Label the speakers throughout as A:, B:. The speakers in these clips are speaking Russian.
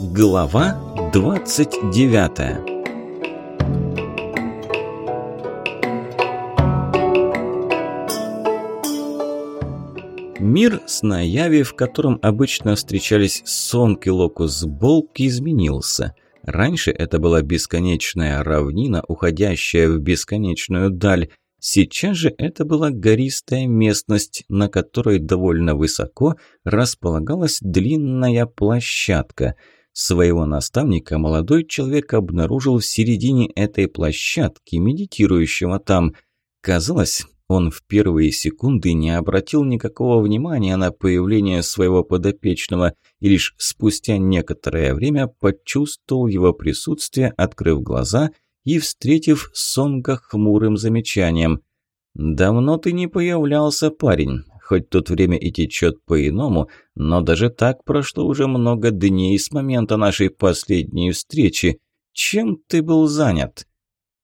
A: Глава 29 Мир с наяви, в котором обычно встречались Сонг и Локус Болк, изменился. Раньше это была бесконечная равнина, уходящая в бесконечную даль. Сейчас же это была гористая местность, на которой довольно высоко располагалась длинная площадка – Своего наставника молодой человек обнаружил в середине этой площадки, медитирующего там. Казалось, он в первые секунды не обратил никакого внимания на появление своего подопечного и лишь спустя некоторое время почувствовал его присутствие, открыв глаза и встретив Сонга хмурым замечанием. «Давно ты не появлялся, парень. Хоть тут время и течет по-иному, но даже так прошло уже много дней с момента нашей последней встречи. Чем ты был занят?»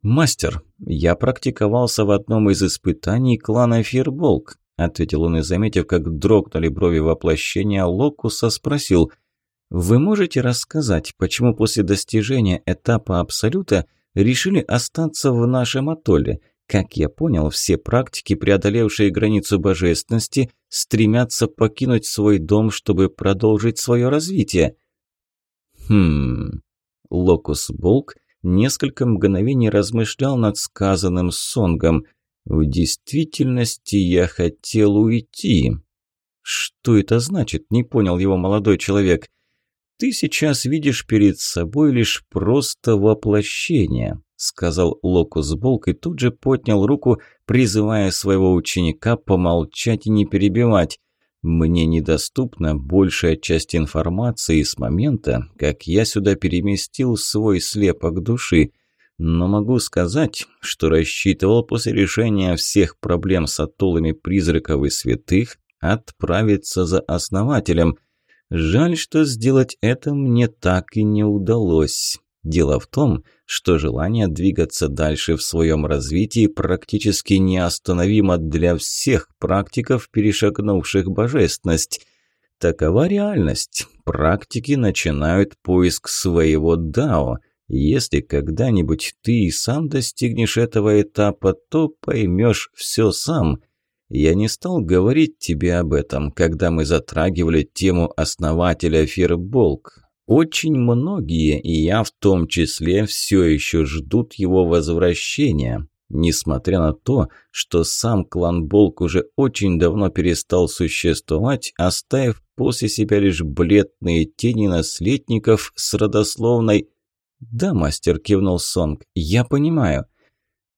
A: «Мастер, я практиковался в одном из испытаний клана Фирболк», ответил он и, заметив, как дрогнули брови воплощения, Локуса спросил, «Вы можете рассказать, почему после достижения этапа Абсолюта решили остаться в нашем атолле?» Как я понял, все практики, преодолевшие границу божественности, стремятся покинуть свой дом, чтобы продолжить свое развитие. Хм... Локус Болк несколько мгновений размышлял над сказанным Сонгом. В действительности я хотел уйти. Что это значит, не понял его молодой человек. Ты сейчас видишь перед собой лишь просто воплощение, сказал Локу с Болкой, тут же поднял руку, призывая своего ученика помолчать и не перебивать. Мне недоступна большая часть информации с момента, как я сюда переместил свой слепок души, но могу сказать, что рассчитывал после решения всех проблем с атолами призраков и святых отправиться за основателем. Жаль, что сделать это мне так и не удалось. Дело в том, что желание двигаться дальше в своем развитии практически неостановимо для всех практиков, перешагнувших божественность. Такова реальность. Практики начинают поиск своего дао. Если когда-нибудь ты и сам достигнешь этого этапа, то поймешь все сам. Я не стал говорить тебе об этом, когда мы затрагивали тему основателя Фирболк. Очень многие, и я в том числе, все еще ждут его возвращения, несмотря на то, что сам клан Болк уже очень давно перестал существовать, оставив после себя лишь бледные тени наследников с родословной «Да, мастер», – кивнул Сонг, – «я понимаю».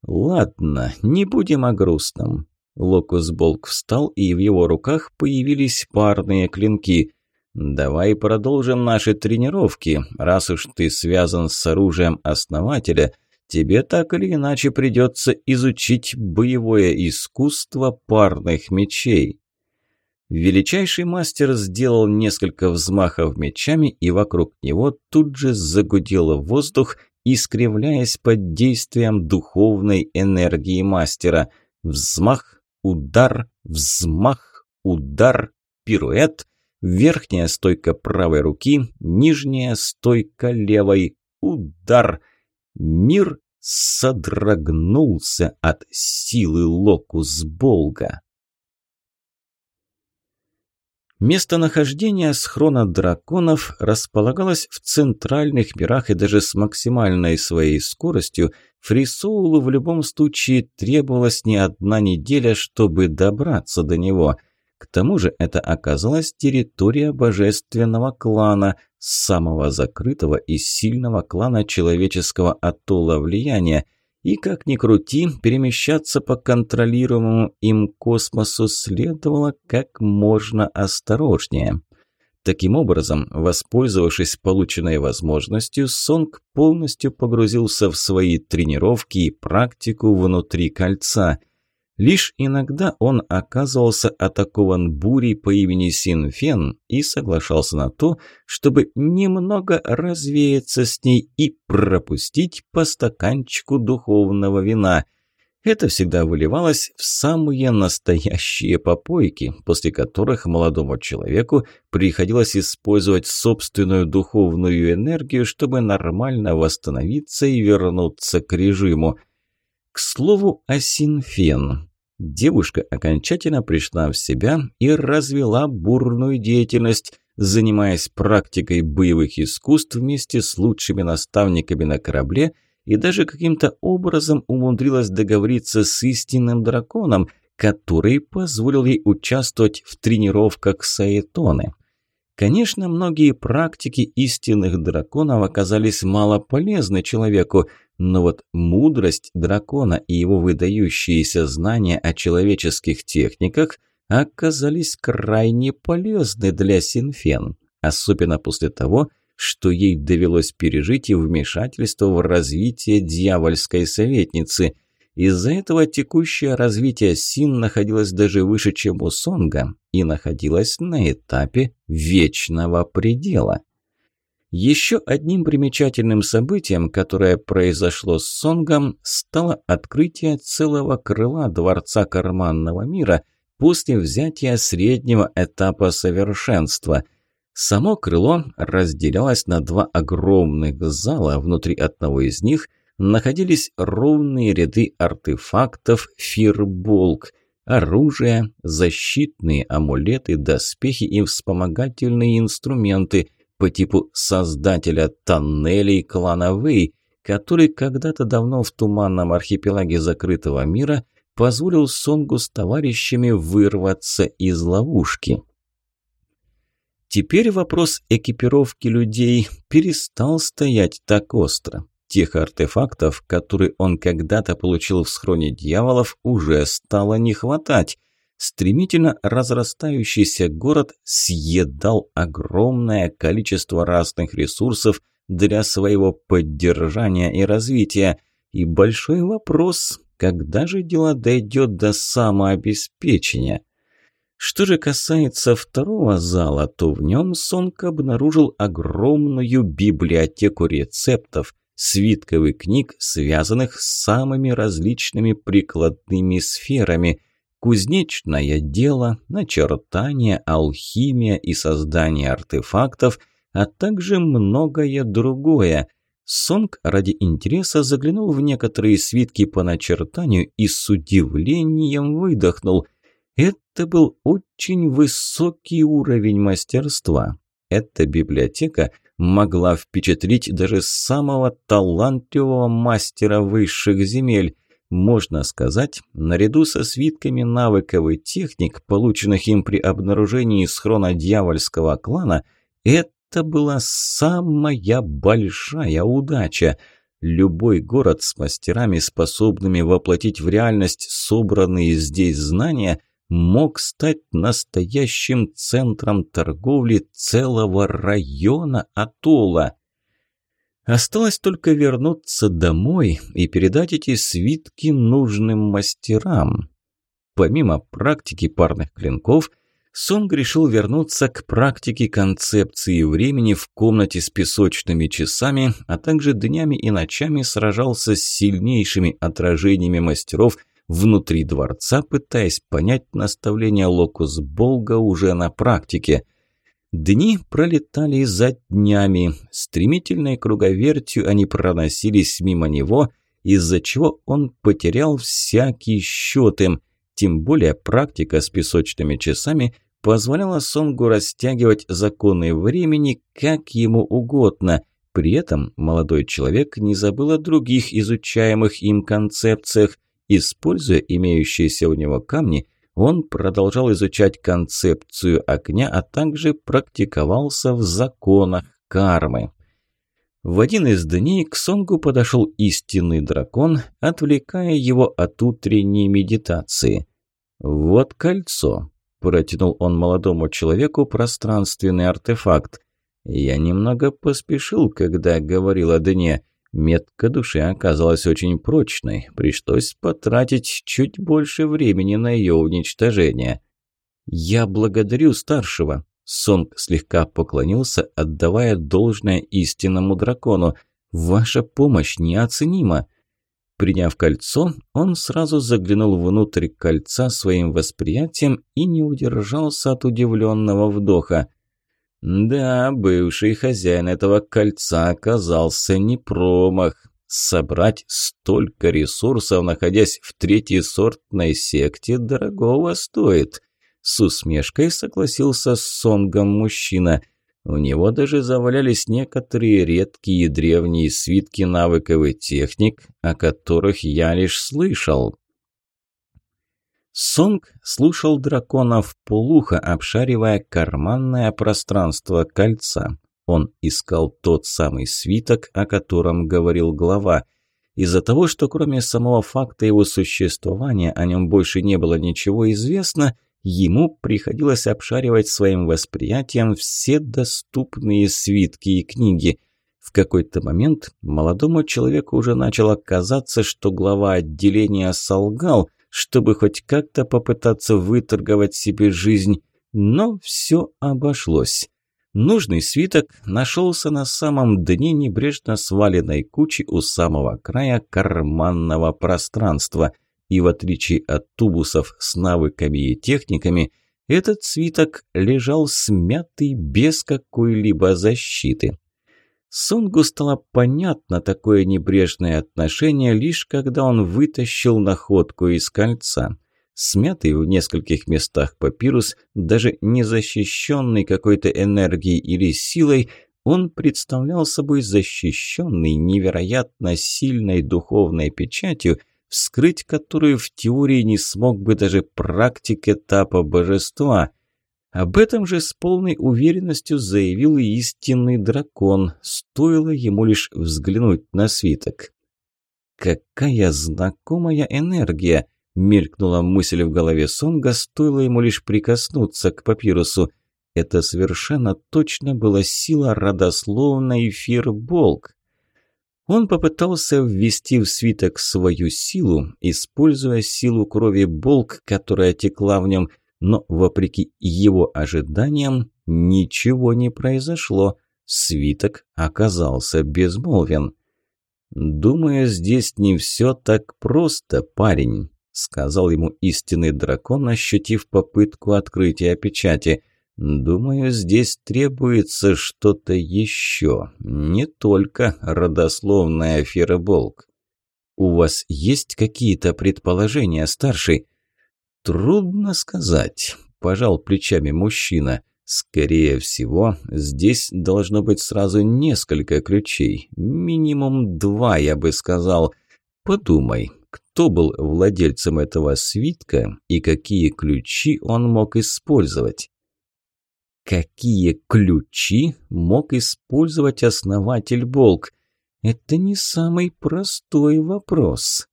A: «Ладно, не будем о грустном». Локус Болк встал, и в его руках появились парные клинки – Давай продолжим наши тренировки. Раз уж ты связан с оружием основателя, тебе так или иначе придется изучить боевое искусство парных мечей. Величайший мастер сделал несколько взмахов мечами, и вокруг него тут же загудел воздух, искривляясь под действием духовной энергии мастера. Взмах, удар, взмах, удар, пируэт – верхняя стойка правой руки, нижняя стойка левой. Удар! Мир содрогнулся от силы Локус-Болга. Местонахождение схрона драконов располагалось в центральных мирах и даже с максимальной своей скоростью Фрисоулу в любом случае требовалась не одна неделя, чтобы добраться до него – к тому же это оказалась территория божественного клана, самого закрытого и сильного клана человеческого атолла влияния, и, как ни крути, перемещаться по контролируемому им космосу следовало как можно осторожнее. Таким образом, воспользовавшись полученной возможностью, Сонг полностью погрузился в свои тренировки и практику внутри кольца – Лишь иногда он оказывался атакован бурей по имени Синфен и соглашался на то, чтобы немного развеяться с ней и пропустить по стаканчику духовного вина. Это всегда выливалось в самые настоящие попойки, после которых молодому человеку приходилось использовать собственную духовную энергию, чтобы нормально восстановиться и вернуться к режиму – к слову о Синфен, Девушка окончательно пришла в себя и развела бурную деятельность, занимаясь практикой боевых искусств вместе с лучшими наставниками на корабле и даже каким-то образом умудрилась договориться с истинным драконом, который позволил ей участвовать в тренировках Саэтоны. Конечно, многие практики истинных драконов оказались мало полезны человеку, но вот мудрость дракона и его выдающиеся знания о человеческих техниках оказались крайне полезны для Синфен, особенно после того, что ей довелось пережить и вмешательство в развитие дьявольской советницы – из-за этого текущее развитие Син находилось даже выше, чем у Сонга, и находилось на этапе вечного предела. Еще одним примечательным событием, которое произошло с Сонгом, стало открытие целого крыла Дворца Карманного мира после взятия среднего этапа совершенства – Само крыло разделялось на два огромных зала, внутри одного из них – находились ровные ряды артефактов «Фирболк», оружие, защитные амулеты, доспехи и вспомогательные инструменты по типу создателя тоннелей клана который когда-то давно в туманном архипелаге закрытого мира позволил Сонгу с товарищами вырваться из ловушки. Теперь вопрос экипировки людей перестал стоять так остро тех артефактов, которые он когда-то получил в схроне дьяволов, уже стало не хватать. Стремительно разрастающийся город съедал огромное количество разных ресурсов для своего поддержания и развития. И большой вопрос, когда же дело дойдет до самообеспечения? Что же касается второго зала, то в нем Сонг обнаружил огромную библиотеку рецептов – свитковый книг, связанных с самыми различными прикладными сферами – кузнечное дело, начертание, алхимия и создание артефактов, а также многое другое. Сонг ради интереса заглянул в некоторые свитки по начертанию и с удивлением выдохнул. Это был очень высокий уровень мастерства. Эта библиотека могла впечатлить даже самого талантливого мастера высших земель. Можно сказать, наряду со свитками навыков и техник, полученных им при обнаружении схрона дьявольского клана, это была самая большая удача. Любой город с мастерами, способными воплотить в реальность собранные здесь знания – мог стать настоящим центром торговли целого района атолла. Осталось только вернуться домой и передать эти свитки нужным мастерам. Помимо практики парных клинков, Сонг решил вернуться к практике концепции времени в комнате с песочными часами, а также днями и ночами сражался с сильнейшими отражениями мастеров – внутри дворца, пытаясь понять наставление Локус Болга уже на практике. Дни пролетали за днями, стремительной круговертью они проносились мимо него, из-за чего он потерял всякие счеты. тем более практика с песочными часами позволяла Сонгу растягивать законы времени как ему угодно – при этом молодой человек не забыл о других изучаемых им концепциях, Используя имеющиеся у него камни, он продолжал изучать концепцию огня, а также практиковался в законах кармы. В один из дней к Сонгу подошел истинный дракон, отвлекая его от утренней медитации. «Вот кольцо», – протянул он молодому человеку пространственный артефакт. «Я немного поспешил, когда говорил о дне. Метка души оказалась очень прочной, пришлось потратить чуть больше времени на ее уничтожение. «Я благодарю старшего», – Сонг слегка поклонился, отдавая должное истинному дракону. «Ваша помощь неоценима». Приняв кольцо, он сразу заглянул внутрь кольца своим восприятием и не удержался от удивленного вдоха – да, бывший хозяин этого кольца оказался не промах. Собрать столько ресурсов, находясь в третьей сортной секте, дорогого стоит. С усмешкой согласился с Сонгом мужчина. У него даже завалялись некоторые редкие древние свитки навыковых техник, о которых я лишь слышал. Сонг слушал драконов полуха, а обшаривая карманное пространство кольца. Он искал тот самый свиток, о котором говорил глава. Из-за того, что кроме самого факта его существования о нем больше не было ничего известно, ему приходилось обшаривать своим восприятием все доступные свитки и книги. В какой-то момент молодому человеку уже начало казаться, что глава отделения солгал – чтобы хоть как-то попытаться выторговать себе жизнь, но все обошлось. Нужный свиток нашелся на самом дне небрежно сваленной кучи у самого края карманного пространства, и в отличие от тубусов с навыками и техниками, этот свиток лежал смятый без какой-либо защиты. Сунгу стало понятно такое небрежное отношение, лишь когда он вытащил находку из кольца. Смятый в нескольких местах папирус, даже не защищенный какой-то энергией или силой, он представлял собой защищенный невероятно сильной духовной печатью, вскрыть которую в теории не смог бы даже практик этапа божества – об этом же с полной уверенностью заявил и истинный дракон, стоило ему лишь взглянуть на свиток. «Какая знакомая энергия!» – мелькнула мысль в голове Сонга, стоило ему лишь прикоснуться к папирусу. Это совершенно точно была сила родословной Фирболк. Он попытался ввести в свиток свою силу, используя силу крови Болк, которая текла в нем – но, вопреки его ожиданиям, ничего не произошло. Свиток оказался безмолвен. «Думаю, здесь не все так просто, парень», – сказал ему истинный дракон, ощутив попытку открытия печати. «Думаю, здесь требуется что-то еще, не только родословная фероболк». «У вас есть какие-то предположения, старший?» Трудно сказать. Пожал плечами мужчина. Скорее всего, здесь должно быть сразу несколько ключей. Минимум два, я бы сказал. Подумай, кто был владельцем этого свитка и какие ключи он мог использовать. Какие ключи мог использовать основатель Болк? Это не самый простой вопрос.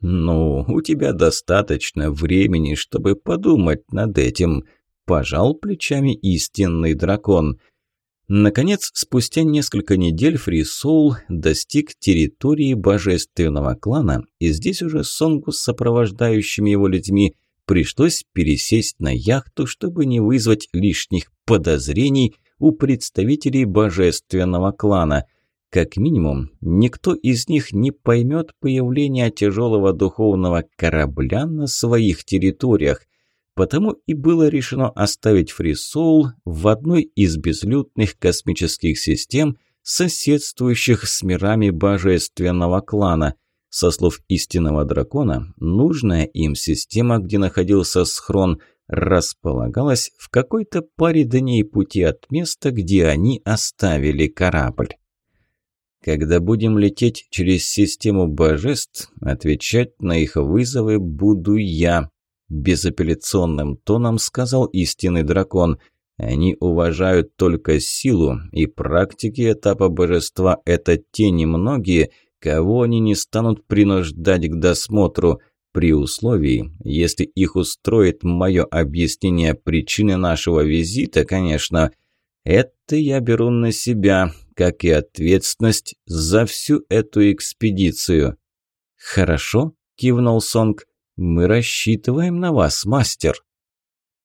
A: «Ну, у тебя достаточно времени, чтобы подумать над этим», – пожал плечами истинный дракон. Наконец, спустя несколько недель Фрисоул достиг территории божественного клана, и здесь уже Сонгу с сопровождающими его людьми пришлось пересесть на яхту, чтобы не вызвать лишних подозрений у представителей божественного клана – как минимум, никто из них не поймет появление тяжелого духовного корабля на своих территориях. Потому и было решено оставить Фрисоул в одной из безлюдных космических систем, соседствующих с мирами божественного клана. Со слов истинного дракона, нужная им система, где находился схрон, располагалась в какой-то паре дней пути от места, где они оставили корабль. Когда будем лететь через систему божеств, отвечать на их вызовы буду я», – безапелляционным тоном сказал истинный дракон. «Они уважают только силу, и практики этапа божества – это те немногие, кого они не станут принуждать к досмотру, при условии, если их устроит мое объяснение причины нашего визита, конечно». «Это я беру на себя, как и ответственность за всю эту экспедицию». «Хорошо», – кивнул Сонг, – «мы рассчитываем на вас, мастер».